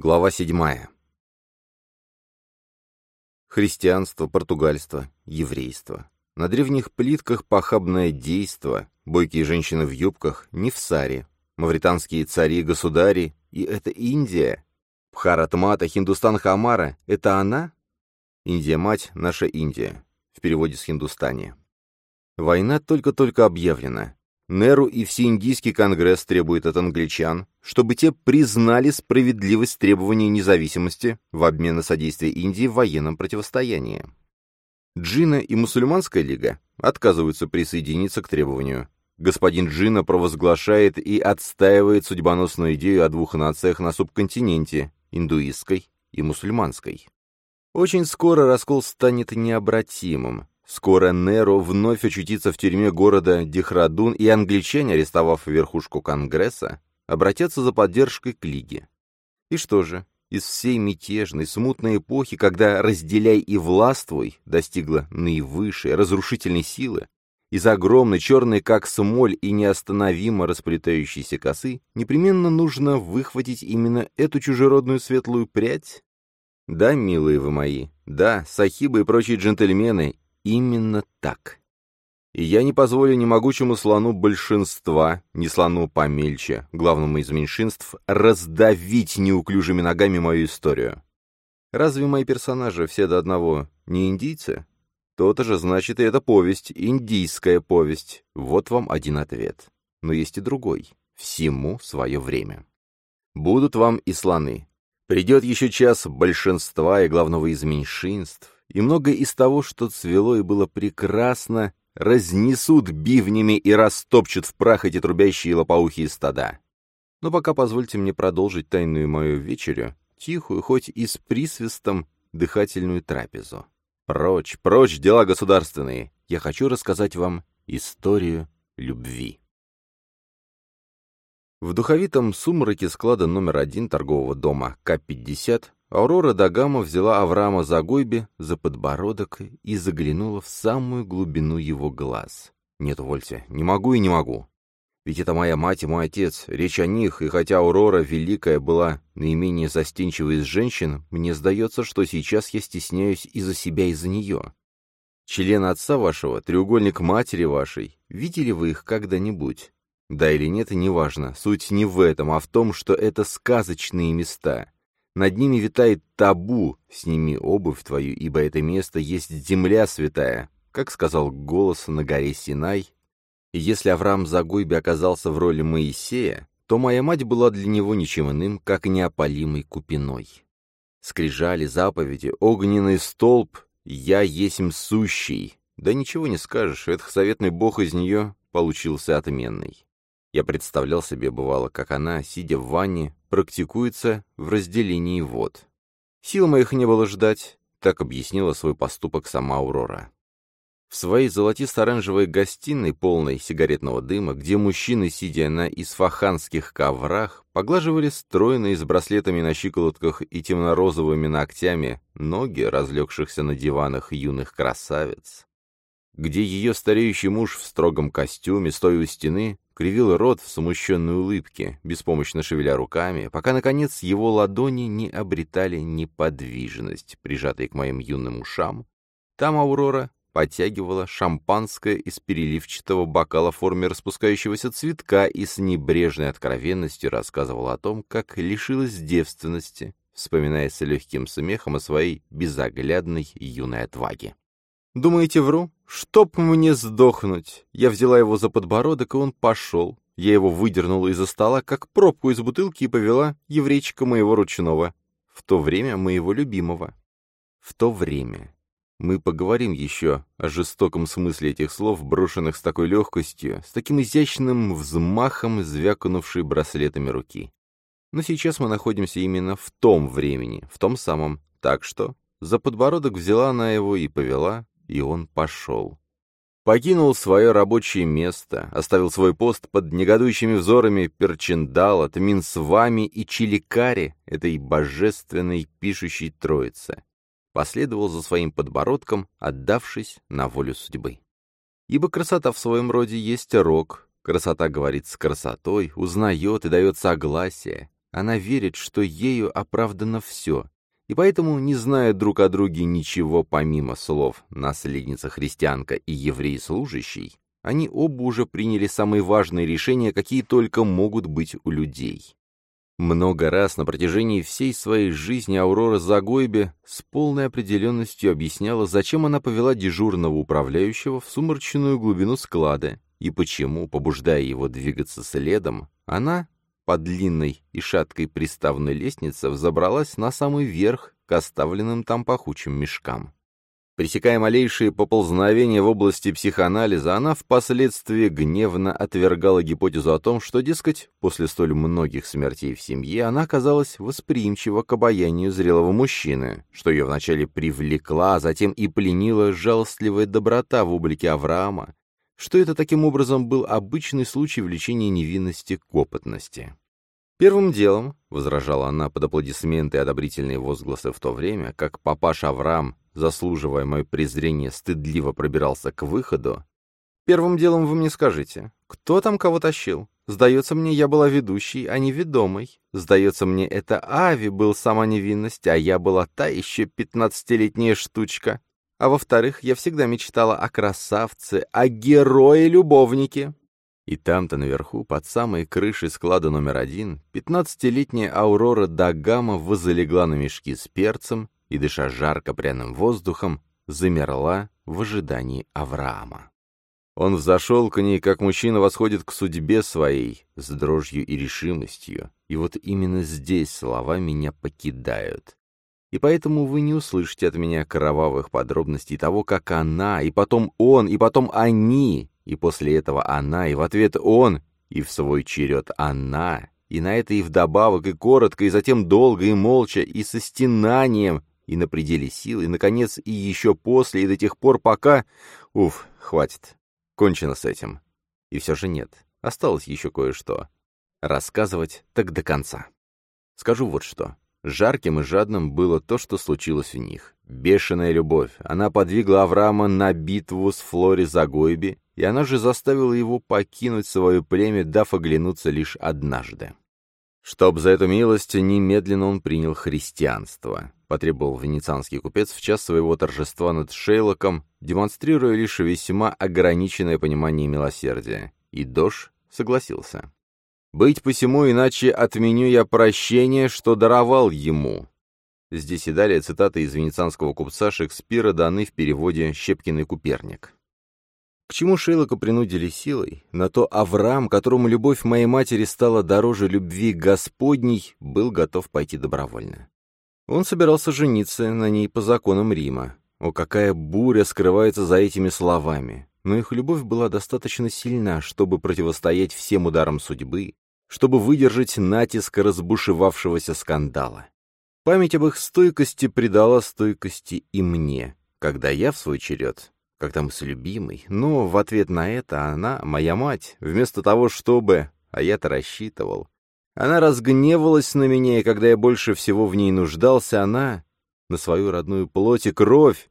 Глава седьмая. Христианство, португальство, еврейство. На древних плитках похабное действо, бойкие женщины в юбках, не в саре, мавританские цари-государи, и это Индия. Бхаратмата, Хиндустан Хамара — это она? Индия-мать — наша Индия, в переводе с Хиндустани. Война только-только объявлена. Неру и Всеиндийский конгресс требуют от англичан, чтобы те признали справедливость требований независимости в обмен на содействие Индии в военном противостоянии. Джина и Мусульманская лига отказываются присоединиться к требованию. Господин Джина провозглашает и отстаивает судьбоносную идею о двух нациях на субконтиненте – индуистской и мусульманской. Очень скоро раскол станет необратимым, Скоро Неро вновь очутится в тюрьме города Дихрадун, и англичане, арестовав верхушку Конгресса, обратятся за поддержкой к Лиге. И что же, из всей мятежной, смутной эпохи, когда «разделяй и властвуй» достигла наивысшей, разрушительной силы, из огромной, черной, как смоль и неостановимо расплетающейся косы, непременно нужно выхватить именно эту чужеродную светлую прядь? Да, милые вы мои, да, сахибы и прочие джентльмены, Именно так. И я не позволю ни могучему слону большинства, ни слону помельче, главному из меньшинств, раздавить неуклюжими ногами мою историю. Разве мои персонажи все до одного не индийцы? То-то же значит и эта повесть, индийская повесть. Вот вам один ответ. Но есть и другой. Всему свое время. Будут вам и слоны. Придет еще час большинства и главного из меньшинств, и многое из того, что цвело и было прекрасно, разнесут бивнями и растопчут в прах эти трубящие лопоухие стада. Но пока позвольте мне продолжить тайную мою вечерю, тихую, хоть и с присвистом, дыхательную трапезу. Прочь, прочь дела государственные. Я хочу рассказать вам историю любви. В духовитом сумраке склада номер один торгового дома К-50 Аурора Дагама взяла Авраама за гойби, за подбородок и заглянула в самую глубину его глаз. «Нет, Вольте, не могу и не могу. Ведь это моя мать и мой отец, речь о них, и хотя Аурора Великая была наименее застенчивой из женщин, мне сдается, что сейчас я стесняюсь из-за себя и за нее. Член отца вашего, треугольник матери вашей, видели вы их когда-нибудь? Да или нет, неважно, суть не в этом, а в том, что это сказочные места» Над ними витает табу, сними обувь твою, ибо это место есть земля святая, как сказал голос на горе Синай. И если Авраам Загойби оказался в роли Моисея, то моя мать была для него ничем иным, как неопалимой купиной. Скрижали, заповеди, огненный столб, я есмь сущий. Да ничего не скажешь, ветхосоветный бог из нее получился отменный. Я представлял себе, бывало, как она, сидя в ванне, практикуется в разделении вод. Сил моих не было ждать, так объяснила свой поступок сама Аурора. В своей золотисто-оранжевой гостиной, полной сигаретного дыма, где мужчины, сидя на исфаханских коврах, поглаживали стройные с браслетами на щиколотках и темно-розовыми ногтями ноги разлегшихся на диванах юных красавиц, где ее стареющий муж в строгом костюме, стоя у стены, кривил рот в смущенной улыбке, беспомощно шевеля руками, пока, наконец, его ладони не обретали неподвижность, прижатые к моим юным ушам. Там Аурора подтягивала шампанское из переливчатого бокала в форме распускающегося цветка и с небрежной откровенностью рассказывала о том, как лишилась девственности, вспоминая с легким смехом о своей безоглядной юной отваге. «Думаете, вру? «Чтоб мне сдохнуть!» Я взяла его за подбородок, и он пошел. Я его выдернула из-за стола, как пробку из бутылки, и повела еврейчика моего ручного. В то время моего любимого. В то время. Мы поговорим еще о жестоком смысле этих слов, брошенных с такой легкостью, с таким изящным взмахом, звякнувшей браслетами руки. Но сейчас мы находимся именно в том времени, в том самом. Так что за подбородок взяла она его и повела, и он пошел. Покинул свое рабочее место, оставил свой пост под негодующими взорами Перчиндала, Тминсвами и Чиликари, этой божественной пишущей троицы. Последовал за своим подбородком, отдавшись на волю судьбы. Ибо красота в своем роде есть рок, красота говорит с красотой, узнает и дает согласие, она верит, что ею оправдано все, и поэтому, не зная друг о друге ничего помимо слов «наследница-христианка» и «еврей-служащий», они оба уже приняли самые важные решения, какие только могут быть у людей. Много раз на протяжении всей своей жизни Аурора Загойбе с полной определенностью объясняла, зачем она повела дежурного управляющего в сумрачную глубину склада и почему, побуждая его двигаться следом, она по длинной и шаткой приставной лестнице взобралась на самый верх к оставленным там пахучим мешкам. Пресекая малейшие поползновения в области психоанализа, она впоследствии гневно отвергала гипотезу о том, что, дескать, после столь многих смертей в семье она оказалась восприимчива к обаянию зрелого мужчины, что ее вначале привлекла, а затем и пленила жалостливая доброта в облике Авраама, что это таким образом был обычный случай влечения невинности к опытности. «Первым делом», — возражала она под аплодисменты и одобрительные возгласы в то время, как папаша Авраам, заслуживая мое презрение, стыдливо пробирался к выходу, «первым делом вы мне скажите, кто там кого тащил? Сдается мне, я была ведущей, а не ведомой. Сдается мне, это Ави был сама невинность, а я была та еще пятнадцатилетняя штучка. А во-вторых, я всегда мечтала о красавце, о герое-любовнике. И там-то наверху, под самой крышей склада номер один, пятнадцатилетняя Аурора Дагама возлегла на мешки с перцем и, дыша жарко пряным воздухом, замерла в ожидании Авраама. Он взошел к ней, как мужчина восходит к судьбе своей, с дрожью и решимостью, и вот именно здесь слова меня покидают и поэтому вы не услышите от меня кровавых подробностей того, как она, и потом он, и потом они, и после этого она, и в ответ он, и в свой черед она, и на это и вдобавок, и коротко, и затем долго, и молча, и со стенанием, и на пределе сил, и, наконец, и еще после, и до тех пор, пока... Уф, хватит. Кончено с этим. И все же нет. Осталось еще кое-что. Рассказывать так до конца. Скажу вот что. Жарким и жадным было то, что случилось у них. Бешеная любовь. Она подвигла Авраама на битву с Флори Загойби, и она же заставила его покинуть свое племя, дав оглянуться лишь однажды. Чтоб за эту милость немедленно он принял христианство, потребовал венецианский купец в час своего торжества над Шейлоком, демонстрируя лишь весьма ограниченное понимание милосердия. И Дош согласился. Быть посему, иначе отменю я прощение, что даровал ему». Здесь и далее цитаты из венецианского купца Шекспира даны в переводе «Щепкин и Куперник». К чему Шейлока принудили силой? На то Авраам, которому любовь моей матери стала дороже любви Господней, был готов пойти добровольно. Он собирался жениться на ней по законам Рима. О, какая буря скрывается за этими словами! но их любовь была достаточно сильна, чтобы противостоять всем ударам судьбы, чтобы выдержать натиск разбушевавшегося скандала. Память об их стойкости придала стойкости и мне, когда я в свой черед, когда мы с любимой, но в ответ на это она, моя мать, вместо того, чтобы, а я-то рассчитывал, она разгневалась на меня, и когда я больше всего в ней нуждался, она на свою родную плоть и кровь.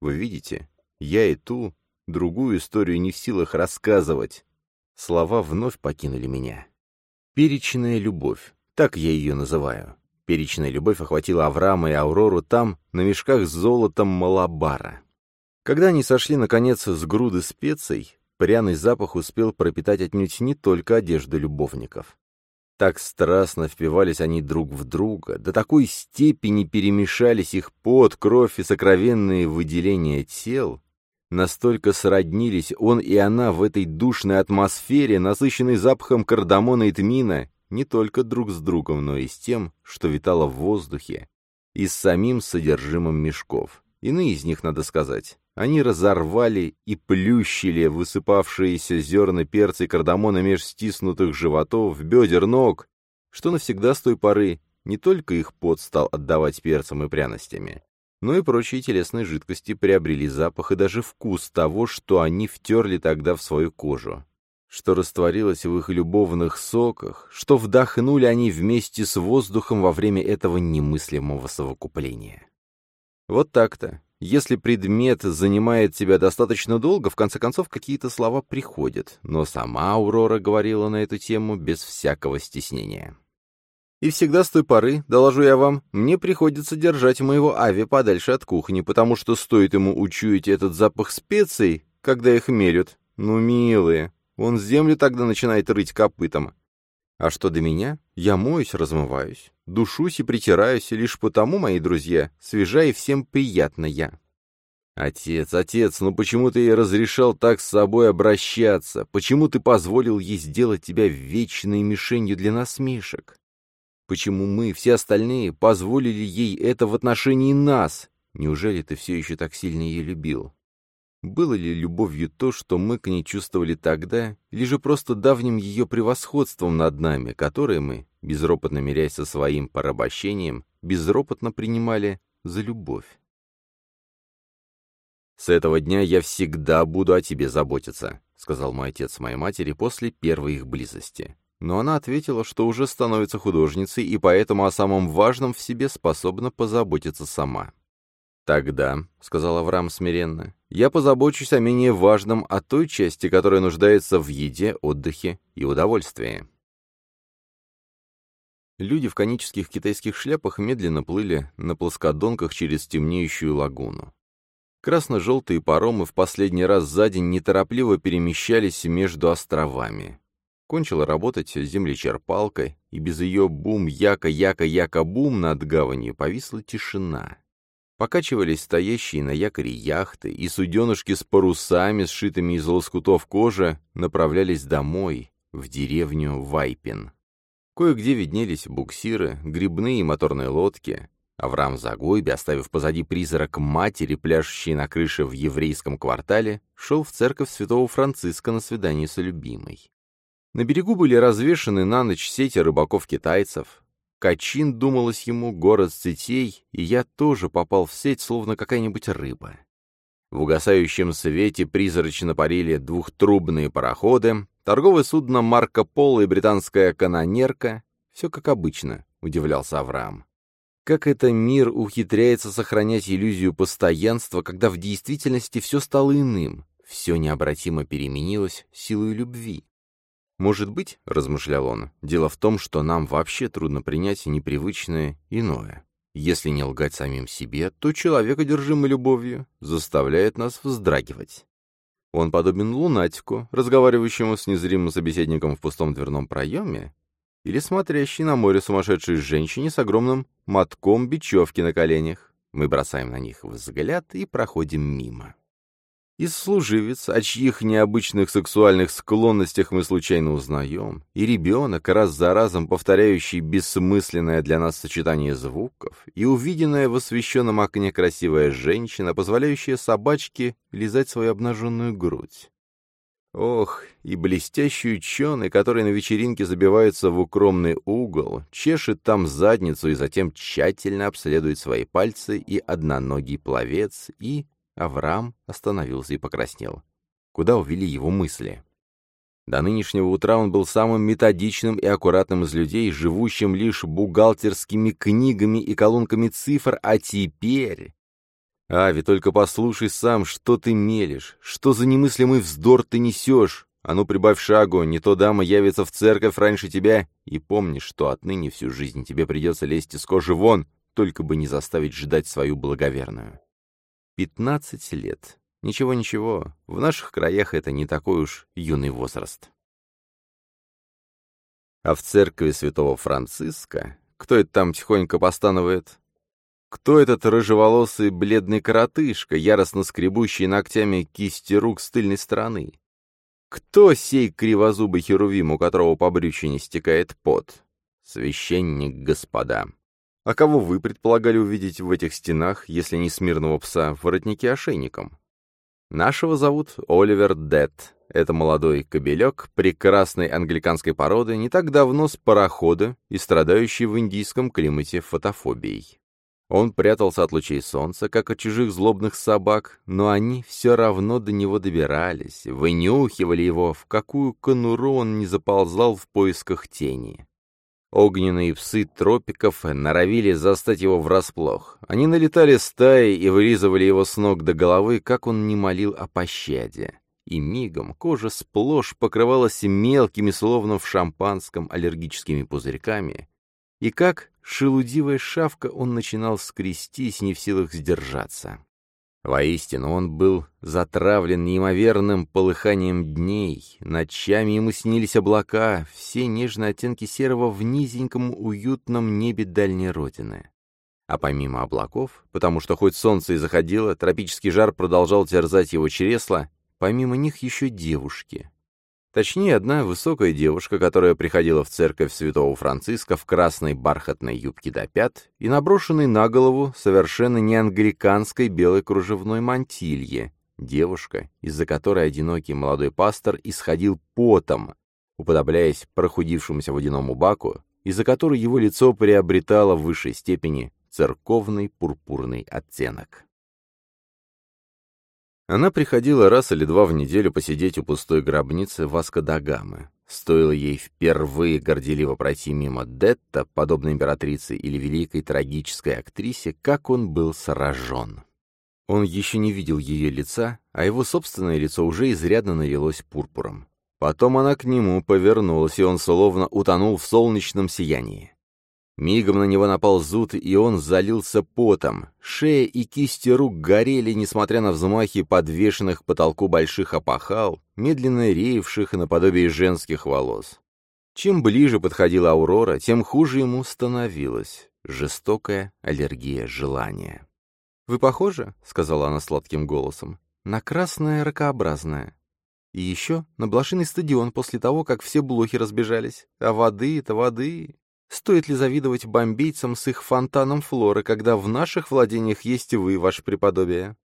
Вы видите, я и ту, другую историю не в силах рассказывать. Слова вновь покинули меня. Перечная любовь, так я ее называю. Перечная любовь охватила Авраама и Аурору там, на мешках с золотом Малабара. Когда они сошли, наконец, с груды специй, пряный запах успел пропитать отнюдь не только одежду любовников. Так страстно впивались они друг в друга, до такой степени перемешались их пот, кровь и сокровенные выделения тел, Настолько сроднились он и она в этой душной атмосфере, насыщенной запахом кардамона и тмина, не только друг с другом, но и с тем, что витало в воздухе, и с самим содержимым мешков. Иные из них, надо сказать, они разорвали и плющили высыпавшиеся зерна перца и кардамона меж стиснутых животов, бедер, ног, что навсегда с той поры не только их пот стал отдавать перцем и пряностями, но и прочие телесные жидкости приобрели запах и даже вкус того, что они втерли тогда в свою кожу, что растворилось в их любовных соках, что вдохнули они вместе с воздухом во время этого немыслимого совокупления. Вот так-то. Если предмет занимает тебя достаточно долго, в конце концов какие-то слова приходят, но сама Аурора говорила на эту тему без всякого стеснения. И всегда с той поры, доложу я вам, мне приходится держать моего Ави подальше от кухни, потому что стоит ему учуять этот запах специй, когда их мелют. Ну, милые, он землю тогда начинает рыть копытом. А что до меня? Я моюсь, размываюсь, душусь и притираюсь, лишь потому, мои друзья, свежа и всем приятно я. «Отец, отец, ну почему ты ей разрешал так с собой обращаться? Почему ты позволил ей сделать тебя вечной мишенью для насмешек? Почему мы, все остальные, позволили ей это в отношении нас? Неужели ты все еще так сильно ее любил? Было ли любовью то, что мы к ней чувствовали тогда, или же просто давним ее превосходством над нами, которое мы, безропотно мирясь со своим порабощением, безропотно принимали за любовь? «С этого дня я всегда буду о тебе заботиться», — сказал мой отец моей матери после первой их близости но она ответила, что уже становится художницей и поэтому о самом важном в себе способна позаботиться сама. «Тогда», — сказал Авраам смиренно, — «я позабочусь о менее важном, о той части, которая нуждается в еде, отдыхе и удовольствии». Люди в конических китайских шляпах медленно плыли на плоскодонках через темнеющую лагуну. Красно-желтые паромы в последний раз за день неторопливо перемещались между островами. Кончила работать землечерпалка, и без ее бум-яка-яка-яка-бум над гаванью повисла тишина. Покачивались стоящие на якоре яхты, и суденышки с парусами, сшитыми из лоскутов кожи, направлялись домой, в деревню Вайпин. Кое-где виднелись буксиры, грибные и моторные лодки. Авраам Загойби, оставив позади призрак матери, пляшущей на крыше в еврейском квартале, шел в церковь святого Франциска на свидание с любимой. На берегу были развешаны на ночь сети рыбаков-китайцев. Качин, думалось ему, город сетей, и я тоже попал в сеть, словно какая-нибудь рыба. В угасающем свете призрачно парили двухтрубные пароходы, торговое судно Марко Поло и британская канонерка. Все как обычно, удивлялся Авраам. Как это мир ухитряется сохранять иллюзию постоянства, когда в действительности все стало иным, все необратимо переменилось силой любви. «Может быть, — размышлял он, — дело в том, что нам вообще трудно принять непривычное иное. Если не лгать самим себе, то человек, одержимый любовью, заставляет нас вздрагивать. Он подобен лунатику, разговаривающему с незримым собеседником в пустом дверном проеме, или смотрящей на море сумасшедшей женщине с огромным мотком бечевки на коленях. Мы бросаем на них взгляд и проходим мимо. И служивец, о чьих необычных сексуальных склонностях мы случайно узнаем, и ребенок, раз за разом повторяющий бессмысленное для нас сочетание звуков, и увиденная в освещенном окне красивая женщина, позволяющая собачке лизать свою обнаженную грудь. Ох, и блестящий ученый, который на вечеринке забивается в укромный угол, чешет там задницу и затем тщательно обследует свои пальцы, и одноногий пловец, и Авраам остановился и покраснел. Куда увели его мысли? До нынешнего утра он был самым методичным и аккуратным из людей, живущим лишь бухгалтерскими книгами и колонками цифр, а теперь... Ави, только послушай сам, что ты мелешь, что за немыслимый вздор ты несешь. А ну, прибавь шагу, не то дама явится в церковь раньше тебя, и помни, что отныне всю жизнь тебе придется лезть из кожи вон, только бы не заставить ждать свою благоверную. Пятнадцать лет. Ничего-ничего, в наших краях это не такой уж юный возраст. А в церкви святого Франциска, кто это там тихонько постанывает? Кто этот рыжеволосый бледный коротышка, яростно скребущий ногтями кисти рук с тыльной стороны? Кто сей кривозубый херувим, у которого по брючине стекает пот? Священник, господа. А кого вы предполагали увидеть в этих стенах, если не смирного пса, в воротнике ошейником? Нашего зовут Оливер Дет. Это молодой кобелек прекрасной англиканской породы, не так давно с парохода и страдающий в индийском климате фотофобией. Он прятался от лучей солнца, как от чужих злобных собак, но они все равно до него добирались, вынюхивали его, в какую конуру он не заползал в поисках тени. Огненные псы тропиков норовили застать его врасплох. Они налетали стаей и вырезывали его с ног до головы, как он не молил о пощаде. И мигом кожа сплошь покрывалась мелкими, словно в шампанском, аллергическими пузырьками, и как шелудивая шавка он начинал скрестись, не в силах сдержаться. Воистину, он был затравлен неимоверным полыханием дней, ночами ему снились облака, все нежные оттенки серого в низеньком уютном небе дальней родины. А помимо облаков, потому что хоть солнце и заходило, тропический жар продолжал терзать его чресла, помимо них еще девушки, Точнее, одна высокая девушка, которая приходила в церковь святого Франциска в красной бархатной юбке до пят и наброшенной на голову совершенно не англиканской белой кружевной мантилье. Девушка, из-за которой одинокий молодой пастор исходил потом, уподобляясь прохудившемуся водяному баку, из-за которой его лицо приобретало в высшей степени церковный пурпурный оттенок. Она приходила раз или два в неделю посидеть у пустой гробницы Васко да Гамы. Стоило ей впервые горделиво пройти мимо Детта, подобной императрице или великой трагической актрисе, как он был сражен. Он еще не видел ее лица, а его собственное лицо уже изрядно налилось пурпуром. Потом она к нему повернулась, и он словно утонул в солнечном сиянии. Мигом на него напал зуд, и он залился потом. Шея и кисти рук горели, несмотря на взмахи подвешенных к потолку больших опахал, медленно реевших наподобие женских волос. Чем ближе подходила Аурора, тем хуже ему становилось. Жестокая аллергия желания. «Вы похожи, — сказала она сладким голосом, — на красное ракообразное. И еще на блошиный стадион после того, как все блохи разбежались. А воды-то воды. Стоит ли завидовать бомбейцам с их фонтаном флоры, когда в наших владениях есть вы, ваше преподобие?»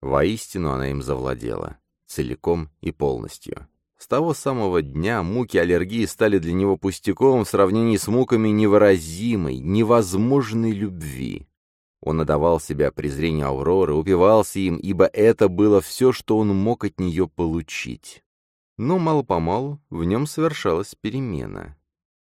Воистину она им завладела. Целиком и полностью. С того самого дня муки аллергии стали для него пустяком в сравнении с муками невыразимой, невозможной любви. Он отдавал себя презрению Авроры, упивался им, ибо это было все, что он мог от нее получить. Но мало-помалу в нем совершалась перемена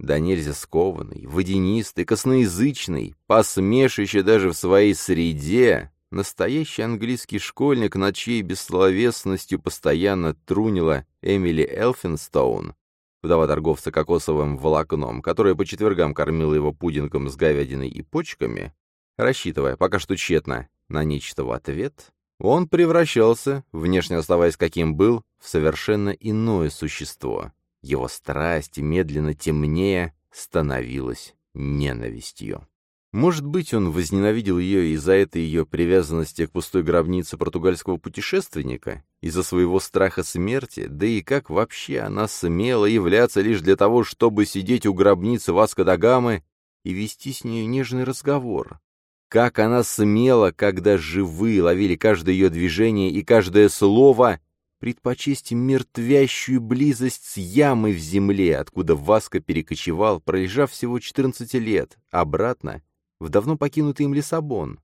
да нельзя скованный, водянистый, косноязычный, посмешище даже в своей среде, настоящий английский школьник, над чьей бессловесностью постоянно трунила Эмили Элфинстоун, вдова торговца кокосовым волокном, которая по четвергам кормила его пудингом с говядиной и почками, рассчитывая, пока что тщетно, на нечто в ответ, он превращался, внешне оставаясь каким был, в совершенно иное существо. Его страсть, медленно темнее, становилась ненавистью. Может быть, он возненавидел ее из-за этой ее привязанности к пустой гробнице португальского путешественника, из-за своего страха смерти, да и как вообще она смела являться лишь для того, чтобы сидеть у гробницы Васко да Гамы и вести с ней нежный разговор. Как она смела, когда живые ловили каждое ее движение и каждое слово, предпочесть мертвящую близость с ямой в земле, откуда Васко перекочевал, пролежав всего 14 лет, обратно, в давно покинутый им Лиссабон.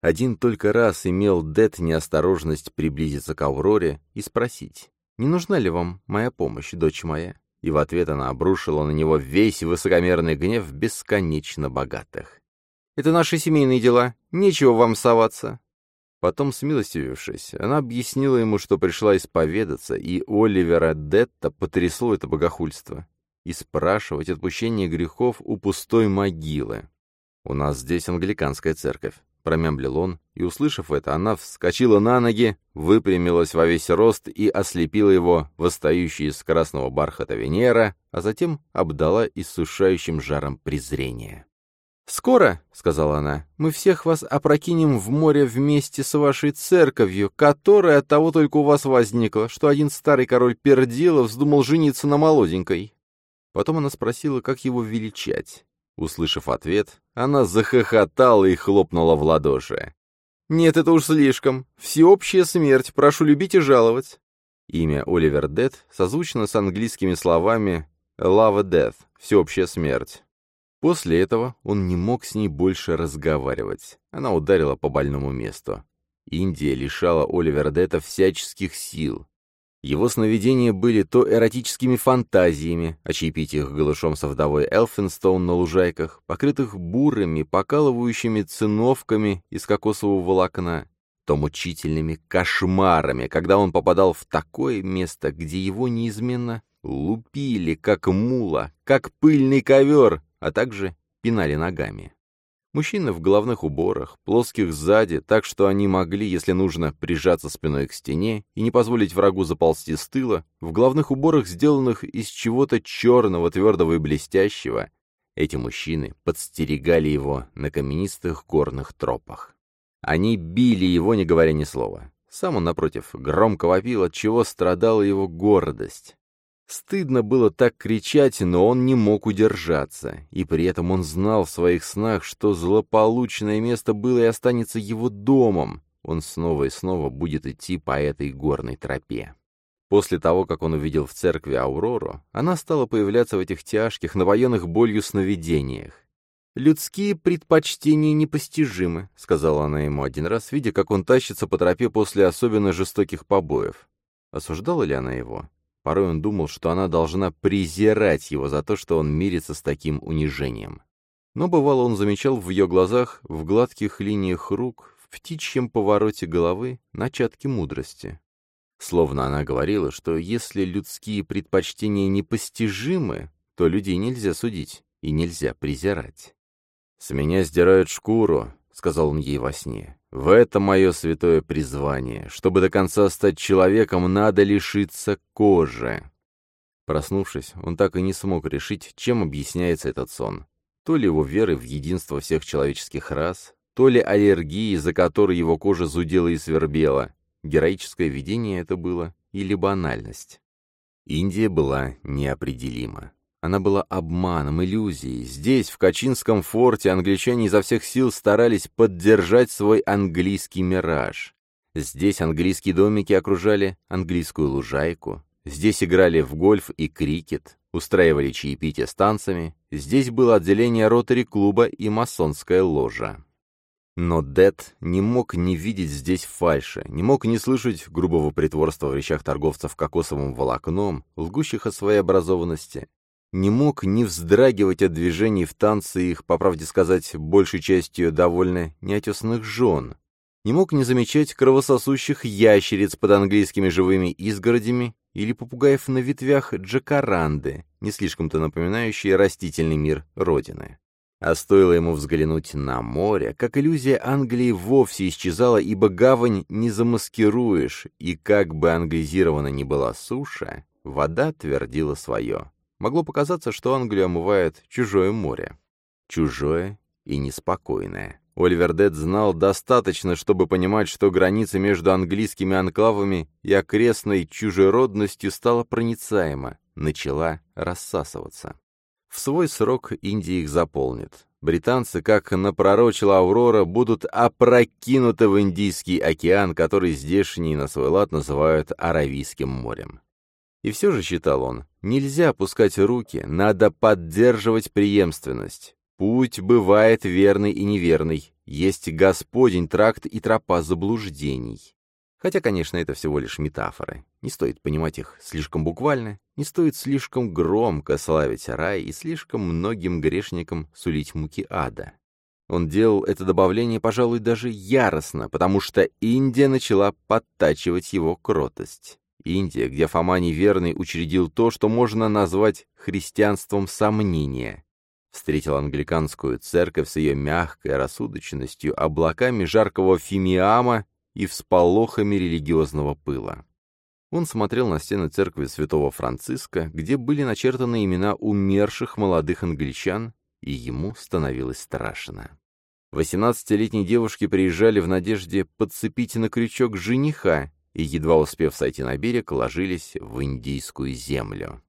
Один только раз имел Дед неосторожность приблизиться к Ауроре и спросить, «Не нужна ли вам моя помощь, дочь моя?» И в ответ она обрушила на него весь высокомерный гнев бесконечно богатых. «Это наши семейные дела, нечего вам соваться. Потом, смилостивившись, она объяснила ему, что пришла исповедаться, и Оливера Детта потрясло это богохульство. И спрашивать отпущение грехов у пустой могилы. «У нас здесь англиканская церковь», — промямлил он, и, услышав это, она вскочила на ноги, выпрямилась во весь рост и ослепила его, восстающий из красного бархата Венера, а затем обдала иссушающим жаром презрения. «Скоро, — сказала она, — мы всех вас опрокинем в море вместе с вашей церковью, которая от того только у вас возникла, что один старый король Пердила вздумал жениться на молоденькой». Потом она спросила, как его величать. Услышав ответ, она захохотала и хлопнула в ладоши. «Нет, это уж слишком. Всеобщая смерть, прошу любить и жаловать». Имя Оливер Дед созвучно с английскими словами «love death» — «всеобщая смерть». После этого он не мог с ней больше разговаривать. Она ударила по больному месту. Индия лишала Оливера Детта всяческих сил. Его сновидения были то эротическими фантазиями, очипить их голышом со вдовой Элфинстоун на лужайках, покрытых бурыми, покалывающими циновками из кокосового волокна, то мучительными кошмарами, когда он попадал в такое место, где его неизменно лупили, как мула, как пыльный ковер, а также пинали ногами. Мужчины в головных уборах, плоских сзади, так что они могли, если нужно, прижаться спиной к стене и не позволить врагу заползти с тыла, в головных уборах, сделанных из чего-то черного, твердого и блестящего, эти мужчины подстерегали его на каменистых горных тропах. Они били его, не говоря ни слова. Сам он, напротив, громко вопил, от чего страдала его гордость. Стыдно было так кричать, но он не мог удержаться, и при этом он знал в своих снах, что злополучное место было и останется его домом. Он снова и снова будет идти по этой горной тропе. После того, как он увидел в церкви Аурору, она стала появляться в этих тяжких, напоенных болью сновидениях. «Людские предпочтения непостижимы», — сказала она ему один раз, видя, как он тащится по тропе после особенно жестоких побоев. Осуждала ли она его? Порой он думал, что она должна презирать его за то, что он мирится с таким унижением. Но бывало он замечал в ее глазах, в гладких линиях рук, в птичьем повороте головы начатки мудрости. Словно она говорила, что если людские предпочтения непостижимы, то людей нельзя судить и нельзя презирать. «С меня сдирают шкуру», — сказал он ей во сне. В это мое святое призвание. Чтобы до конца стать человеком, надо лишиться кожи. Проснувшись, он так и не смог решить, чем объясняется этот сон. То ли его веры в единство всех человеческих рас, то ли аллергии, из-за которой его кожа зудела и свербела. Героическое видение это было или банальность. Индия была неопределима. Она была обманом, иллюзией. Здесь, в Качинском форте, англичане изо всех сил старались поддержать свой английский мираж. Здесь английские домики окружали английскую лужайку. Здесь играли в гольф и крикет, устраивали чаепитие с танцами. Здесь было отделение ротари-клуба и масонская ложа. Но Дед не мог не видеть здесь фальши, не мог не слышать грубого притворства в речах торговцев кокосовым волокном, лгущих о своей образованности, не мог не вздрагивать от движений в танце их, по правде сказать, большей частью довольно неотесанных жен, не мог не замечать кровососущих ящериц под английскими живыми изгородями или попугаев на ветвях джакаранды, не слишком-то напоминающие растительный мир Родины. А стоило ему взглянуть на море, как иллюзия Англии вовсе исчезала, ибо гавань не замаскируешь, и как бы англизирована ни была суша, вода твердила свое. Могло показаться, что Англию омывает чужое море. Чужое и неспокойное. Оливер Дед знал достаточно, чтобы понимать, что граница между английскими анклавами и окрестной чужеродностью стала проницаема, начала рассасываться. В свой срок Индия их заполнит. Британцы, как напророчила Аврора, будут опрокинуты в Индийский океан, который здешние на свой лад называют Аравийским морем. И все же, считал он, нельзя опускать руки, надо поддерживать преемственность. Путь бывает верный и неверный, есть Господень тракт и тропа заблуждений. Хотя, конечно, это всего лишь метафоры. Не стоит понимать их слишком буквально, не стоит слишком громко славить рай и слишком многим грешникам сулить муки ада. Он делал это добавление, пожалуй, даже яростно, потому что Индия начала подтачивать его кротость. Индия, где Фома Неверный учредил то, что можно назвать христианством сомнения. Встретил англиканскую церковь с ее мягкой рассудочностью, облаками жаркого фимиама и всполохами религиозного пыла. Он смотрел на стены церкви святого Франциска, где были начертаны имена умерших молодых англичан, и ему становилось страшно. Восемнадцатилетние девушки приезжали в надежде подцепить на крючок жениха, и, едва успев сойти на берег, ложились в индийскую землю.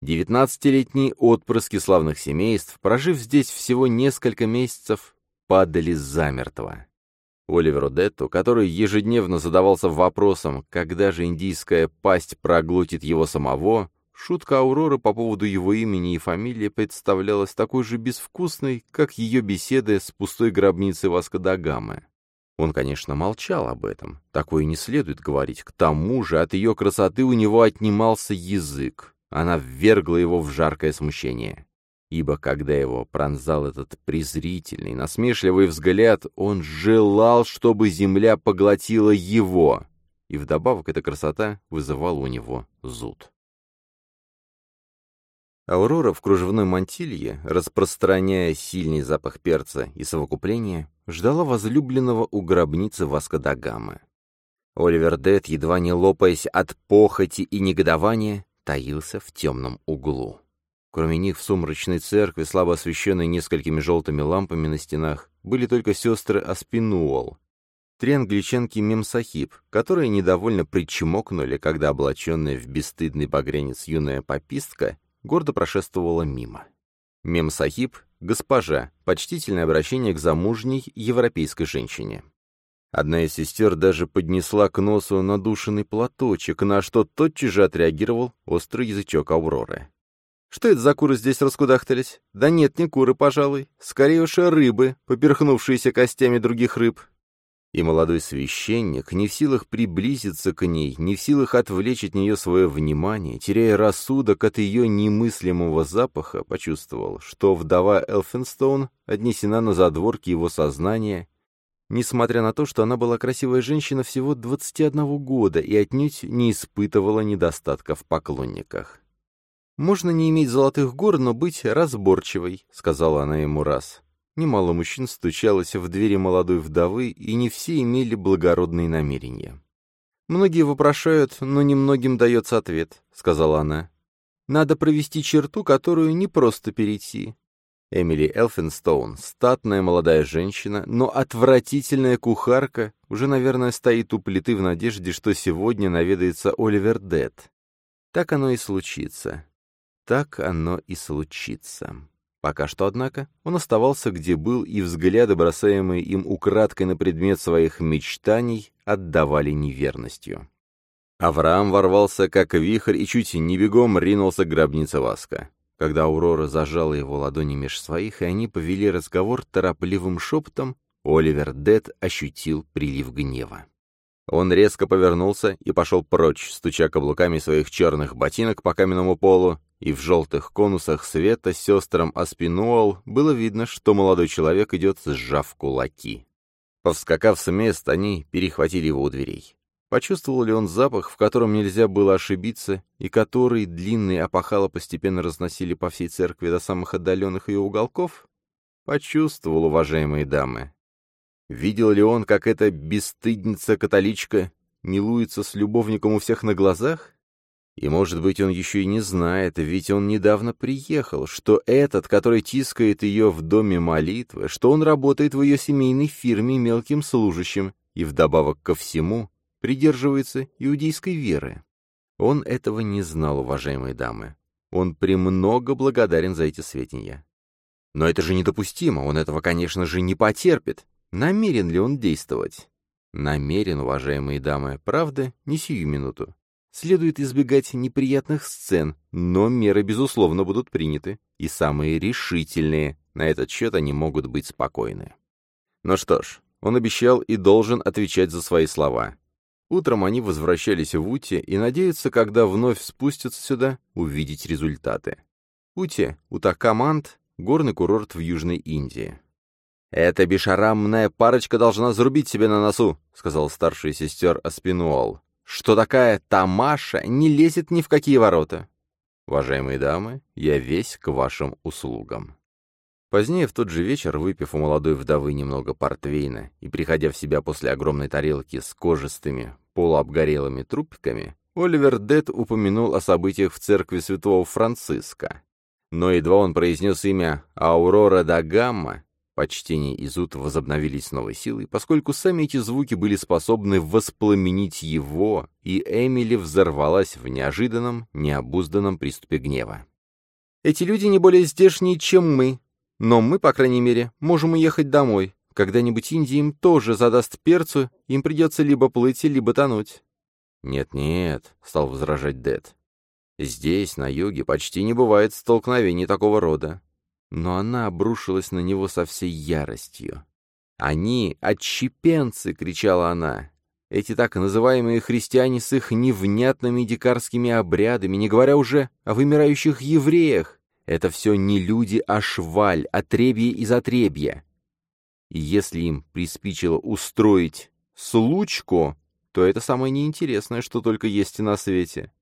Девятнадцатилетние отпрыски славных семейств, прожив здесь всего несколько месяцев, падали замертво. Оливеру Детту, который ежедневно задавался вопросом, когда же индийская пасть проглотит его самого, шутка Ауроры по поводу его имени и фамилии представлялась такой же безвкусной, как ее беседы с пустой гробницей Васкадагамы. Он, конечно, молчал об этом. Такое не следует говорить. К тому же от ее красоты у него отнимался язык. Она ввергла его в жаркое смущение. Ибо когда его пронзал этот презрительный, насмешливый взгляд, он желал, чтобы земля поглотила его. И вдобавок эта красота вызывала у него зуд. Аурора в кружевной мантилье, распространяя сильный запах перца и совокупления, ждала возлюбленного у гробницы Васка да Гамы. Оливер Дэд, едва не лопаясь от похоти и негодования, таился в темном углу. Кроме них в сумрачной церкви, слабо освещенной несколькими желтыми лампами на стенах, были только сестры Аспинуол, три англичанки Мемсахиб, которые недовольно причмокнули, когда облаченная в бесстыдный багрянец юная попистка гордо прошествовала мимо. Мемсахиб — госпожа, почтительное обращение к замужней европейской женщине. Одна из сестер даже поднесла к носу надушенный платочек, на что тотчас же отреагировал острый язычок Ауроры. «Что это за куры здесь раскудахтались? Да нет, не куры, пожалуй. Скорее уж рыбы, поперхнувшиеся костями других рыб. И молодой священник, не в силах приблизиться к ней, не в силах отвлечь от нее свое внимание, теряя рассудок от ее немыслимого запаха, почувствовал, что вдова Элфинстоун отнесена на задворки его сознания, несмотря на то, что она была красивая женщина всего 21 года и отнюдь не испытывала недостатка в поклонниках. «Можно не иметь золотых гор, но быть разборчивой», — сказала она ему раз. Немало мужчин стучалось в двери молодой вдовы, и не все имели благородные намерения. «Многие вопрошают, но немногим дается ответ», — сказала она. «Надо провести черту, которую не просто перейти». Эмили Элфинстоун, статная молодая женщина, но отвратительная кухарка, уже, наверное, стоит у плиты в надежде, что сегодня наведается Оливер Дед. Так оно и случится. Так оно и случится. Пока что, однако, он оставался где был, и взгляды, бросаемые им украдкой на предмет своих мечтаний, отдавали неверностью. Авраам ворвался, как вихрь, и чуть не бегом ринулся к гробнице Васка. Когда Аурора зажала его ладони меж своих, и они повели разговор торопливым шепотом, Оливер Дед ощутил прилив гнева. Он резко повернулся и пошел прочь, стуча каблуками своих черных ботинок по каменному полу, и в желтых конусах света сестрам Аспинуал было видно, что молодой человек идет, сжав кулаки. Повскакав с мест, они перехватили его у дверей. Почувствовал ли он запах, в котором нельзя было ошибиться, и который длинные опахала постепенно разносили по всей церкви до самых отдаленных ее уголков? Почувствовал, уважаемые дамы. Видел ли он, как эта бесстыдница-католичка милуется с любовником у всех на глазах? И, может быть, он еще и не знает, ведь он недавно приехал, что этот, который тискает ее в доме молитвы, что он работает в ее семейной фирме мелким служащим и, вдобавок ко всему, придерживается иудейской веры. Он этого не знал, уважаемые дамы. Он премного благодарен за эти сведения. Но это же недопустимо, он этого, конечно же, не потерпит. Намерен ли он действовать? Намерен, уважаемые дамы, правда, не сию минуту. Следует избегать неприятных сцен, но меры, безусловно, будут приняты, и самые решительные. На этот счет они могут быть спокойны. Ну что ж, он обещал и должен отвечать за свои слова. Утром они возвращались в Ути и надеются, когда вновь спустятся сюда, увидеть результаты. Ути, Утакамант, горный курорт в Южной Индии. «Эта бешарамная парочка должна зарубить себе на носу», — сказал старший сестер Аспинуал что такая Тамаша не лезет ни в какие ворота. Уважаемые дамы, я весь к вашим услугам. Позднее в тот же вечер, выпив у молодой вдовы немного портвейна и приходя в себя после огромной тарелки с кожистыми, полуобгорелыми трубками, Оливер Дед упомянул о событиях в церкви святого Франциска. Но едва он произнес имя Аурора да Гамма, Почтение и зуд возобновились с новой силой, поскольку сами эти звуки были способны воспламенить его, и Эмили взорвалась в неожиданном, необузданном приступе гнева. «Эти люди не более здешние, чем мы, но мы, по крайней мере, можем уехать домой. Когда-нибудь Индия им тоже задаст перцу, им придется либо плыть, либо тонуть». «Нет-нет», — стал возражать Дед. «Здесь, на юге, почти не бывает столкновений такого рода но она обрушилась на него со всей яростью. «Они — отщепенцы!» — кричала она. «Эти так называемые христиане с их невнятными дикарскими обрядами, не говоря уже о вымирающих евреях. Это все не люди, а шваль, отребье из отребья. И если им приспичило устроить случку, то это самое неинтересное, что только есть на свете.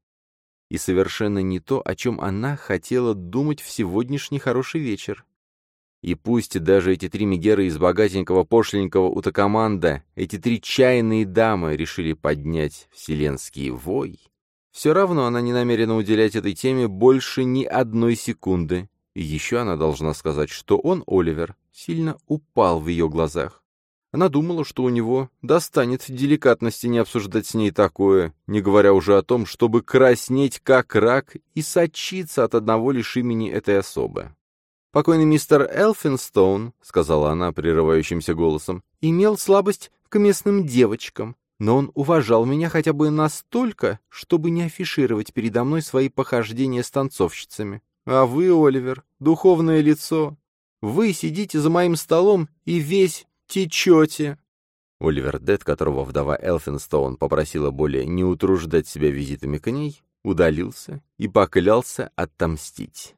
И совершенно не то, о чем она хотела думать в сегодняшний хороший вечер. И пусть даже эти три мегеры из богатенького пошленького утокоманда, эти три чайные дамы решили поднять вселенский вой, все равно она не намерена уделять этой теме больше ни одной секунды. И еще она должна сказать, что он, Оливер, сильно упал в ее глазах. Она думала, что у него достанет деликатности не обсуждать с ней такое, не говоря уже о том, чтобы краснеть как рак и сочиться от одного лишь имени этой особы. «Покойный мистер Элфинстоун», — сказала она прерывающимся голосом, — «имел слабость к местным девочкам, но он уважал меня хотя бы настолько, чтобы не афишировать передо мной свои похождения с танцовщицами. А вы, Оливер, духовное лицо, вы сидите за моим столом и весь течете». Оливер Дед, которого вдова Элфинстоун попросила более не утруждать себя визитами к ней, удалился и поклялся отомстить.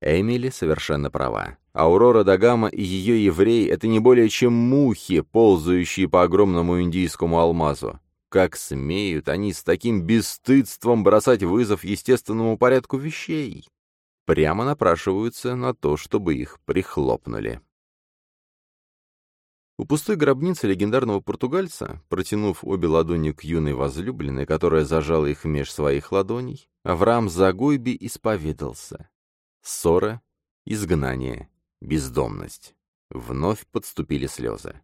Эмили совершенно права. Аурора Дагама и ее евреи — это не более чем мухи, ползающие по огромному индийскому алмазу. Как смеют они с таким бесстыдством бросать вызов естественному порядку вещей? Прямо напрашиваются на то, чтобы их прихлопнули. У пустой гробницы легендарного португальца, протянув обе ладони к юной возлюбленной, которая зажала их меж своих ладоней, Авраам Загойби исповедался. Ссора, изгнание, бездомность. Вновь подступили слезы.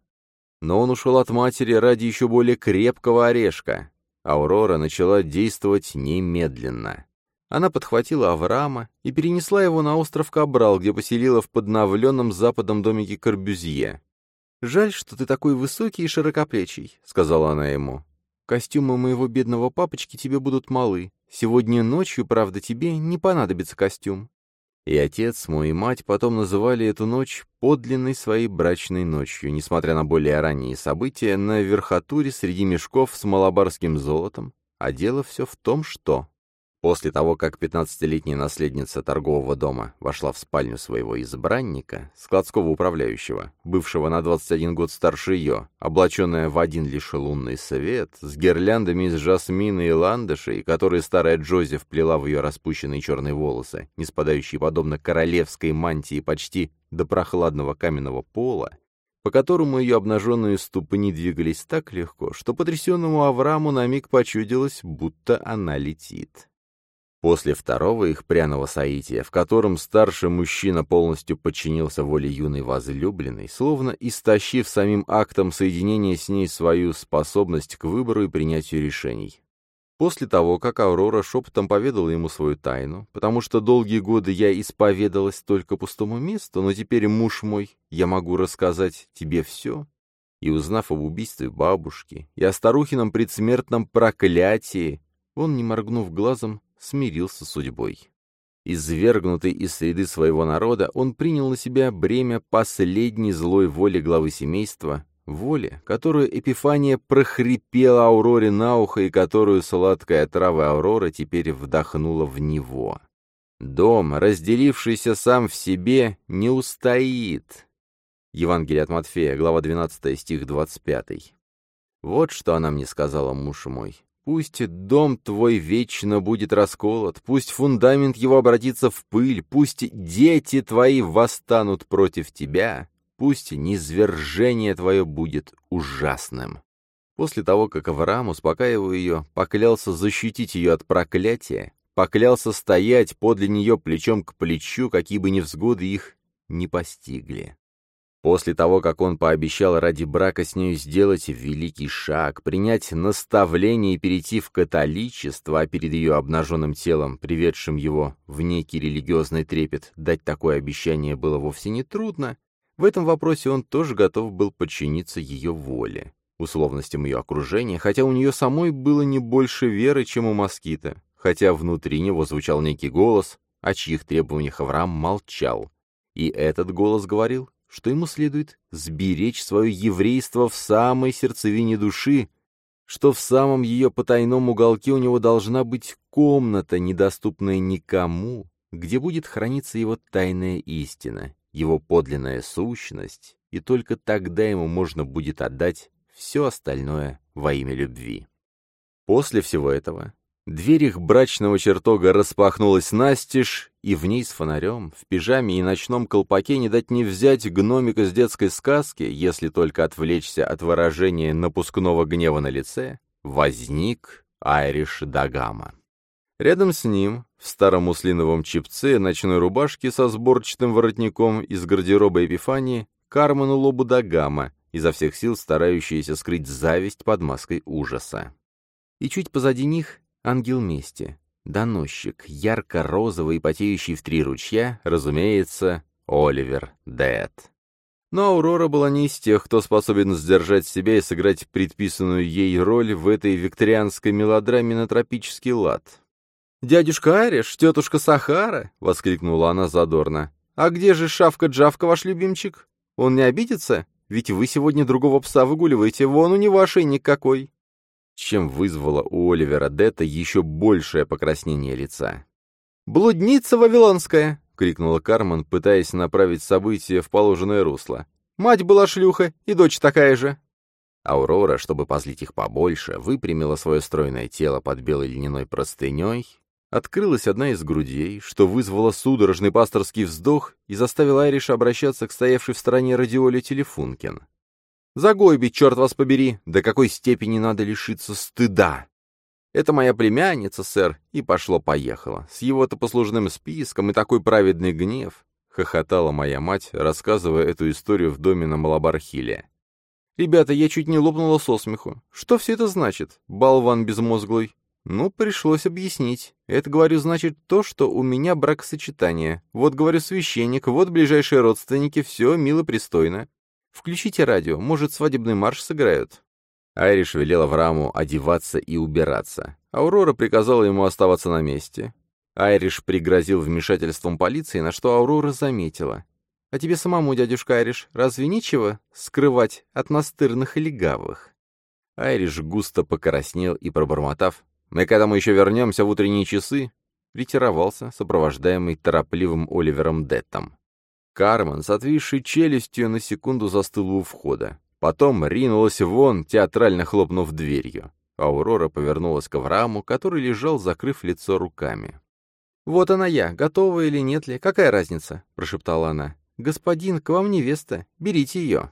Но он ушел от матери ради еще более крепкого орешка. Аурора начала действовать немедленно. Она подхватила Авраама и перенесла его на остров Кабрал, где поселила в подновленном западном домике Корбюзье. «Жаль, что ты такой высокий и широкоплечий», — сказала она ему. «Костюмы моего бедного папочки тебе будут малы. Сегодня ночью, правда, тебе не понадобится костюм». И отец мой и мать потом называли эту ночь подлинной своей брачной ночью, несмотря на более ранние события, на верхотуре среди мешков с малабарским золотом. А дело все в том, что... После того, как пятнадцатилетняя наследница торгового дома вошла в спальню своего избранника, складского управляющего, бывшего на 21 год старше ее, облаченная в один лишь лунный свет, с гирляндами из жасмина и ландышей, которые старая Джозеф плела в ее распущенные черные волосы, не спадающие подобно королевской мантии почти до прохладного каменного пола, по которому ее обнаженные ступни двигались так легко, что потрясенному Аврааму на миг почудилось, будто она летит. После второго их пряного соития, в котором старший мужчина полностью подчинился воле юной возлюбленной, словно истощив самим актом соединения с ней свою способность к выбору и принятию решений. После того, как Аврора шепотом поведала ему свою тайну, потому что долгие годы я исповедалась только пустому месту, но теперь, муж мой, я могу рассказать тебе все, и узнав об убийстве бабушки и о старухином предсмертном проклятии, он, не моргнув глазом, смирился с судьбой. Извергнутый из среды своего народа, он принял на себя бремя последней злой воли главы семейства, воли, которую Эпифания прохрипела Ауроре на ухо и которую сладкая трава Аурора теперь вдохнула в него. Дом, разделившийся сам в себе, не устоит. Евангелие от Матфея, глава 12, стих 25. Вот что она мне сказала, муж мой. Пусть дом твой вечно будет расколот, пусть фундамент его обратится в пыль, пусть дети твои восстанут против тебя, пусть низвержение твое будет ужасным. После того, как Авраам, успокаивая ее, поклялся защитить ее от проклятия, поклялся стоять подле нее плечом к плечу, какие бы невзгоды их не постигли. После того, как он пообещал ради брака с нею сделать великий шаг, принять наставление и перейти в католичество, а перед ее обнаженным телом, приведшим его в некий религиозный трепет, дать такое обещание было вовсе не трудно, в этом вопросе он тоже готов был подчиниться ее воле, условностям ее окружения, хотя у нее самой было не больше веры, чем у москита, хотя внутри него звучал некий голос, о чьих требованиях Авраам молчал. И этот голос говорил, что ему следует сберечь свое еврейство в самой сердцевине души, что в самом ее потайном уголке у него должна быть комната, недоступная никому, где будет храниться его тайная истина, его подлинная сущность, и только тогда ему можно будет отдать все остальное во имя любви. После всего этого Дверь их брачного чертога распахнулась настежь, и в ней с фонарем, в пижаме и ночном колпаке не дать не взять гномика с детской сказки, если только отвлечься от выражения напускного гнева на лице, возник Айриш Дагама. Рядом с ним, в старом муслиновом чипце, ночной рубашке со сборчатым воротником из гардероба Эпифании, Кармену Лобу Дагама, изо всех сил старающаяся скрыть зависть под маской ужаса. И чуть позади них Ангел мести. Доносчик, ярко-розовый, потеющий в три ручья, разумеется, Оливер Дэд. Но Аурора была не из тех, кто способен сдержать себя и сыграть предписанную ей роль в этой викторианской мелодраме на тропический лад. «Дядюшка Ариш, тетушка Сахара!» — воскликнула она задорно. «А где же Шавка-Джавка, ваш любимчик? Он не обидится? Ведь вы сегодня другого пса выгуливаете, вон у него ошейник какой!» Чем вызвало у Оливера Детта еще большее покраснение лица. «Блудница Вавилонская!» — крикнула Кармен, пытаясь направить события в положенное русло. «Мать была шлюха, и дочь такая же!» Аурора, чтобы позлить их побольше, выпрямила свое стройное тело под белой льняной простыней, открылась одна из грудей, что вызвало судорожный пасторский вздох и заставил Айриша обращаться к стоявшей в стороне радиоле Телефункин. Загойби, черт вас побери, до какой степени надо лишиться стыда. Это моя племянница, сэр, и пошло-поехало. С его-то послужным списком и такой праведный гнев, — хохотала моя мать, рассказывая эту историю в доме на Малабархиле. «Ребята, я чуть не лопнула со смеху. Что все это значит, болван безмозглый?» «Ну, пришлось объяснить. Это, говорю, значит то, что у меня бракосочетание. Вот, говорю, священник, вот ближайшие родственники, все мило-пристойно. Включите радио, может, свадебный марш сыграют». Айриш велел Аврааму одеваться и убираться. Аурора приказала ему оставаться на месте. Айриш пригрозил вмешательством полиции, на что Аурора заметила. «А тебе самому, дядюшка Айриш, разве нечего скрывать от настырных легавых?» Айриш густо покраснел и, пробормотав, «Мы к этому еще вернемся в утренние часы», ретировался, сопровождаемый торопливым Оливером Деттом. Кармен с отвисшей челюстью на секунду застыла у входа. Потом ринулась вон, театрально хлопнув дверью. Аурора повернулась к Аврааму, который лежал, закрыв лицо руками. «Вот она я, готова или нет ли, какая разница?» — прошептала она. «Господин, к вам невеста, берите ее».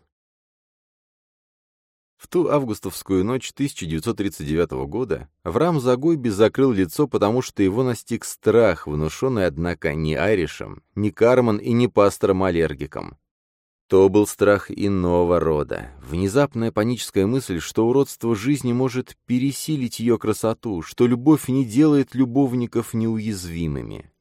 В ту августовскую ночь 1939 года Авраам Загойби закрыл лицо, потому что его настиг страх, внушенный, однако, не Айришем, не Карман и не пастором-аллергиком. То был страх иного рода, внезапная паническая мысль, что уродство жизни может пересилить ее красоту, что любовь не делает любовников неуязвимыми.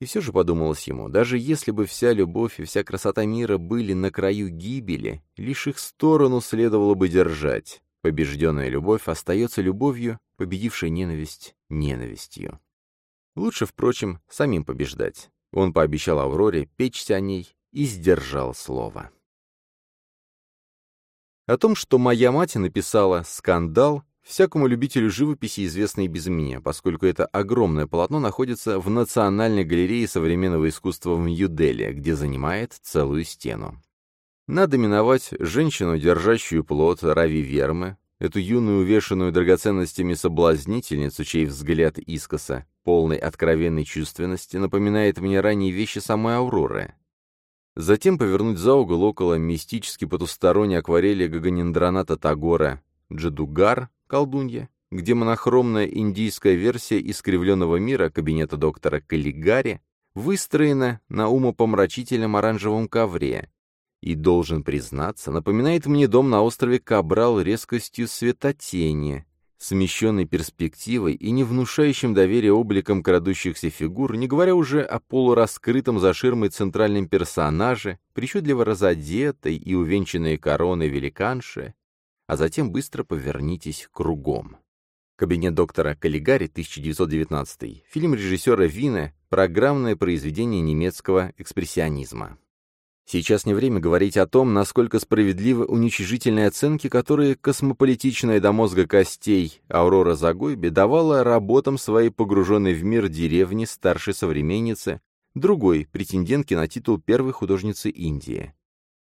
И все же подумалось ему, даже если бы вся любовь и вся красота мира были на краю гибели, лишь их сторону следовало бы держать. Побежденная любовь остается любовью, победившая ненависть — ненавистью. Лучше, впрочем, самим побеждать. Он пообещал Авроре печься о ней и сдержал слово. О том, что моя мать написала «скандал», Всякому любителю живописи известно и без меня, поскольку это огромное полотно находится в Национальной галерее современного искусства в Нью-Дели, где занимает целую стену. Надо миновать женщину, держащую плод Рави Вермы, эту юную увешанную драгоценностями соблазнительницу, чей взгляд искоса, полный откровенной чувственности, напоминает мне ранние вещи самой Ауроры. Затем повернуть за угол около мистически потусторонней акварели Гаганиндраната Тагора Джадугар, колдунья, где монохромная индийская версия искривленного мира кабинета доктора Каллигари выстроена на умопомрачительном оранжевом ковре, и, должен признаться, напоминает мне дом на острове Кабрал резкостью светотени, смещенной перспективой и не внушающим доверия обликом крадущихся фигур, не говоря уже о полураскрытом за ширмой центральном персонаже, причудливо разодетой и увенчанной короной великанши, а затем быстро повернитесь кругом. Кабинет доктора Каллигари, 1919. Фильм режиссера Вина, программное произведение немецкого экспрессионизма. Сейчас не время говорить о том, насколько справедливы уничижительные оценки, которые космополитичная до мозга костей Аурора Загойби давала работам своей погруженной в мир деревни старшей современницы, другой претендентки на титул первой художницы Индии.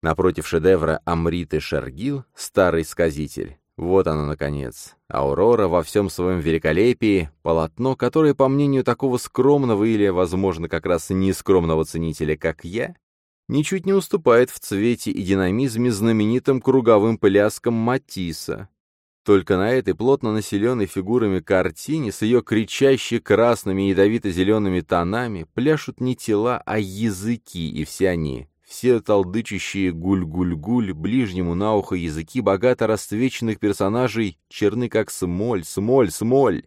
Напротив шедевра Амриты Шаргил, старый сказитель, Вот оно, наконец. Аурора во всем своем великолепии, полотно, которое, по мнению такого скромного или, возможно, как раз нескромного ценителя, как я, ничуть не уступает в цвете и динамизме знаменитым круговым пляскам Матисса. Только на этой плотно населенной фигурами картине с ее кричащей красными и ядовито-зелеными тонами пляшут не тела, а языки, и все они, все толдычащие гуль-гуль-гуль, ближнему на ухо языки богато расцвеченных персонажей черны как смоль, смоль, смоль.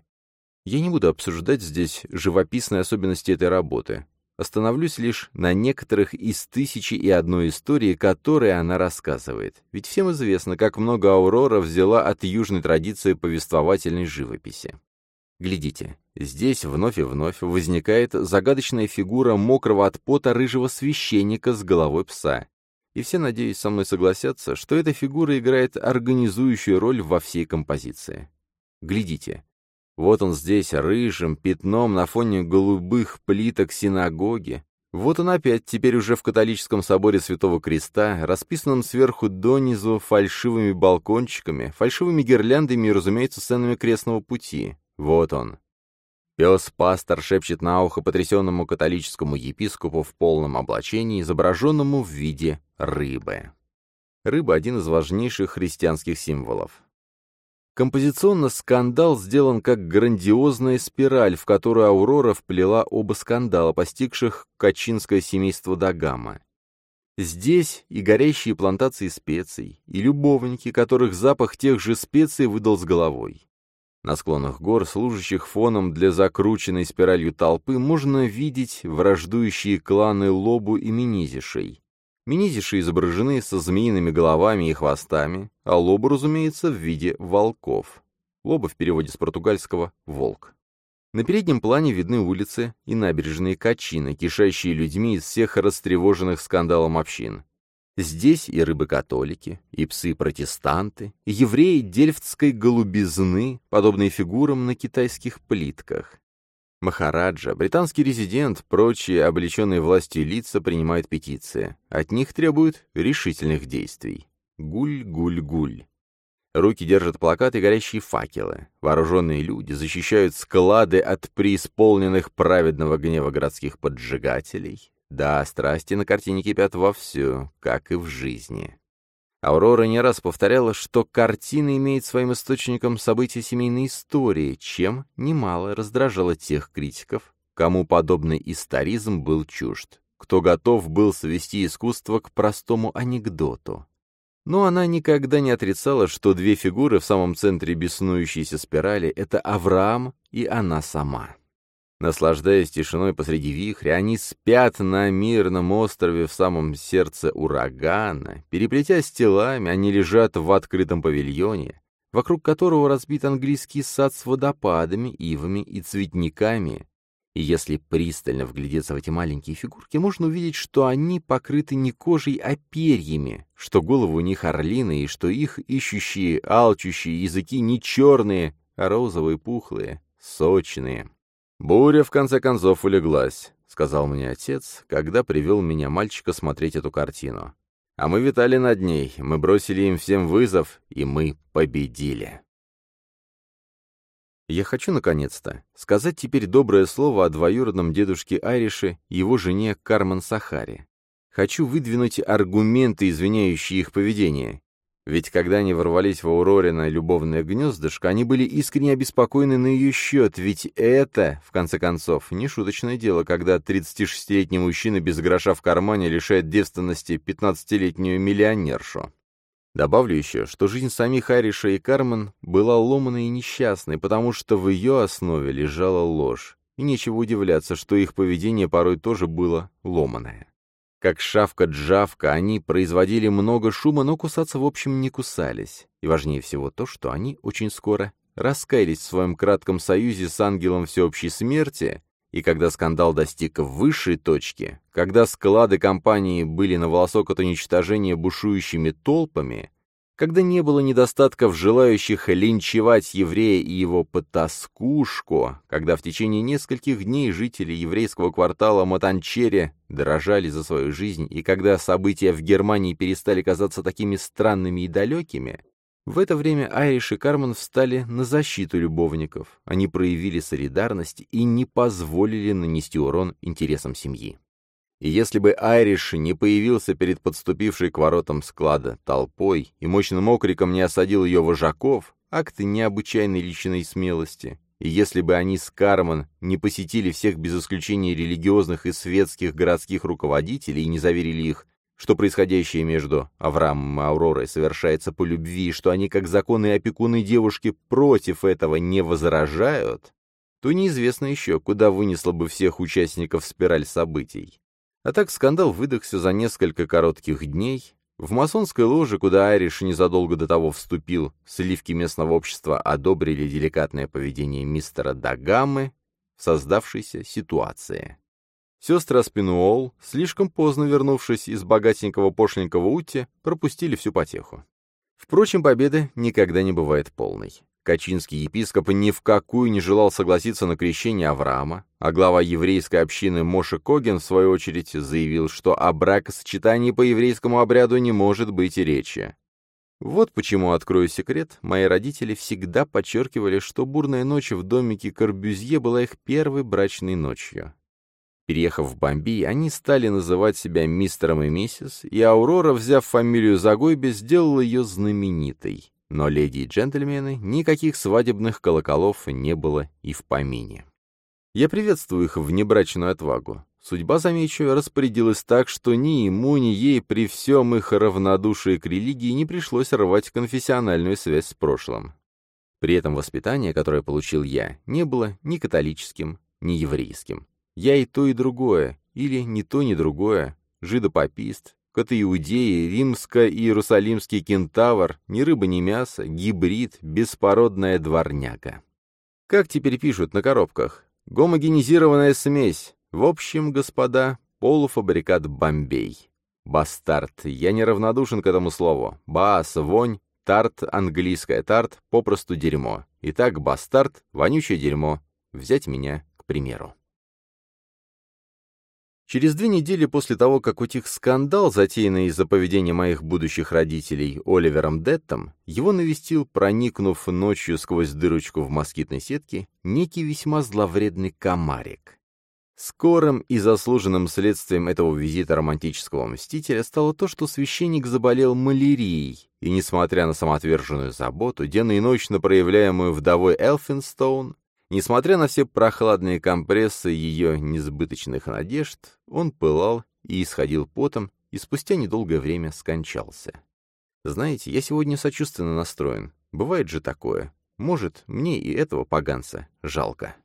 Я не буду обсуждать здесь живописные особенности этой работы. Остановлюсь лишь на некоторых из тысячи и одной истории, которые она рассказывает. Ведь всем известно, как много Аурора взяла от южной традиции повествовательной живописи. Глядите, здесь вновь и вновь возникает загадочная фигура мокрого от пота рыжего священника с головой пса. И все, надеюсь, со мной согласятся, что эта фигура играет организующую роль во всей композиции. Глядите, вот он здесь, рыжим пятном на фоне голубых плиток синагоги. Вот он опять, теперь уже в католическом соборе Святого Креста, расписанном сверху донизу фальшивыми балкончиками, фальшивыми гирляндами и, разумеется, сценами крестного пути. Вот он. Пес-пастор шепчет на ухо потрясенному католическому епископу в полном облачении, изображенному в виде рыбы. Рыба — один из важнейших христианских символов. Композиционно скандал сделан как грандиозная спираль, в которую Аурора вплела оба скандала, постигших качинское семейство Дагама. Здесь и горящие плантации специй, и любовники, которых запах тех же специй выдал с головой. На склонах гор, служащих фоном для закрученной спиралью толпы, можно видеть враждующие кланы Лобу и Минизишей. Минизиши изображены со змеиными головами и хвостами, а лобы, разумеется, в виде волков. Лоба в переводе с португальского «волк». На переднем плане видны улицы и набережные Качины, кишащие людьми из всех растревоженных скандалом общин. Здесь и рыбы-католики, и псы-протестанты, и евреи дельфтской голубизны, подобные фигурам на китайских плитках. Махараджа, британский резидент, прочие облеченные властью лица принимают петиции. От них требуют решительных действий. Гуль-гуль-гуль. Руки держат плакаты горящие факелы. Вооруженные люди защищают склады от преисполненных праведного гнева городских поджигателей. Да, страсти на картине кипят вовсю, как и в жизни. Аурора не раз повторяла, что картина имеет своим источником события семейной истории, чем немало раздражало тех критиков, кому подобный историзм был чужд, кто готов был свести искусство к простому анекдоту. Но она никогда не отрицала, что две фигуры в самом центре беснующейся спирали — это Авраам и она сама. Наслаждаясь тишиной посреди вихря, они спят на мирном острове в самом сердце урагана. Переплетясь телами, они лежат в открытом павильоне, вокруг которого разбит английский сад с водопадами, ивами и цветниками. И если пристально вглядеться в эти маленькие фигурки, можно увидеть, что они покрыты не кожей, а перьями, что головы у них орлиные, и что их ищущие, алчущие языки не черные, а розовые, пухлые, сочные. «Буря, в конце концов, улеглась», — сказал мне отец, когда привел меня мальчика смотреть эту картину. А мы витали над ней, мы бросили им всем вызов, и мы победили. Я хочу, наконец-то, сказать теперь доброе слово о двоюродном дедушке Айрише, его жене Кармен Сахаре. Хочу выдвинуть аргументы, извиняющие их поведение, ведь когда они ворвались в Аурорина любовное гнездышко, они были искренне обеспокоены на ее счет, ведь это, в конце концов, не шуточное дело, когда 36-летний мужчина без гроша в кармане лишает девственности 15-летнюю миллионершу. Добавлю еще, что жизнь самих Ариша и Кармен была ломаной и несчастной, потому что в ее основе лежала ложь, и нечего удивляться, что их поведение порой тоже было ломаное. Как шавка-джавка, они производили много шума, но кусаться в общем не кусались. И важнее всего то, что они очень скоро раскаялись в своем кратком союзе с ангелом всеобщей смерти, и когда скандал достиг высшей точки, когда склады компании были на волосок от уничтожения бушующими толпами, когда не было недостатков желающих линчевать еврея и его потаскушку, когда в течение нескольких дней жители еврейского квартала Матанчере дорожали за свою жизнь, и когда события в Германии перестали казаться такими странными и далекими, В это время Айриш и Кармен встали на защиту любовников. Они проявили солидарность и не позволили нанести урон интересам семьи. И если бы Айриш не появился перед подступившей к воротам склада толпой и мощным окриком не осадил ее вожаков, акты необычайной личной смелости, и если бы они с Кармен не посетили всех без исключения религиозных и светских городских руководителей и не заверили их, что происходящее между Авраамом и Ауророй совершается по любви, что они, как законные опекуны девушки, против этого не возражают, то неизвестно еще, куда вынесло бы всех участников спираль событий. А так скандал выдохся за несколько коротких дней. В масонской ложе, куда Айриш незадолго до того вступил, сливки местного общества одобрили деликатное поведение мистера Дагамы в создавшейся ситуации. Сестры Аспинуол, слишком поздно вернувшись из богатенького пошленького Ути, пропустили всю потеху. Впрочем, победа никогда не бывает полной. Качинский епископ ни в какую не желал согласиться на крещение Авраама, а глава еврейской общины Моше Коген, в свою очередь, заявил, что о бракосочетании по еврейскому обряду не может быть и речи. Вот почему, открою секрет, мои родители всегда подчеркивали, что бурная ночь в домике Корбюзье была их первой брачной ночью. Переехав в Бомбей, они стали называть себя мистером и миссис, и Аурора, взяв фамилию Загойби, сделала ее знаменитой. Но леди и джентльмены, никаких свадебных колоколов не было и в помине. Я приветствую их внебрачную отвагу. Судьба, замечу, распорядилась так, что ни ему, ни ей при всем их равнодушии к религии не пришлось рвать конфессиональную связь с прошлым. При этом воспитание, которое получил я, не было ни католическим, ни еврейским. Я и то, и другое, или не то, ни другое, жидопопист, катаиудеи, римско-иерусалимский кентавр, ни рыба, ни мясо, гибрид, беспородная дворняга. Как теперь пишут на коробках? Гомогенизированная смесь. В общем, господа, полуфабрикат Бомбей. Бастард. Я неравнодушен к этому слову. Баас, вонь, тарт, английская тарт, попросту дерьмо. Итак, бастард, вонючее дерьмо. Взять меня к примеру. Через две недели после того, как утих скандал, затеянный из-за поведения моих будущих родителей Оливером Деттом, его навестил, проникнув ночью сквозь дырочку в москитной сетке, некий весьма зловредный комарик. Скорым и заслуженным следствием этого визита романтического мстителя стало то, что священник заболел малярией, и, несмотря на самоотверженную заботу, денно и ночно проявляемую вдовой Элфинстоун, Несмотря на все прохладные компрессы ее несбыточных надежд, он пылал и исходил потом, и спустя недолгое время скончался. Знаете, я сегодня сочувственно настроен. Бывает же такое. Может, мне и этого поганца жалко.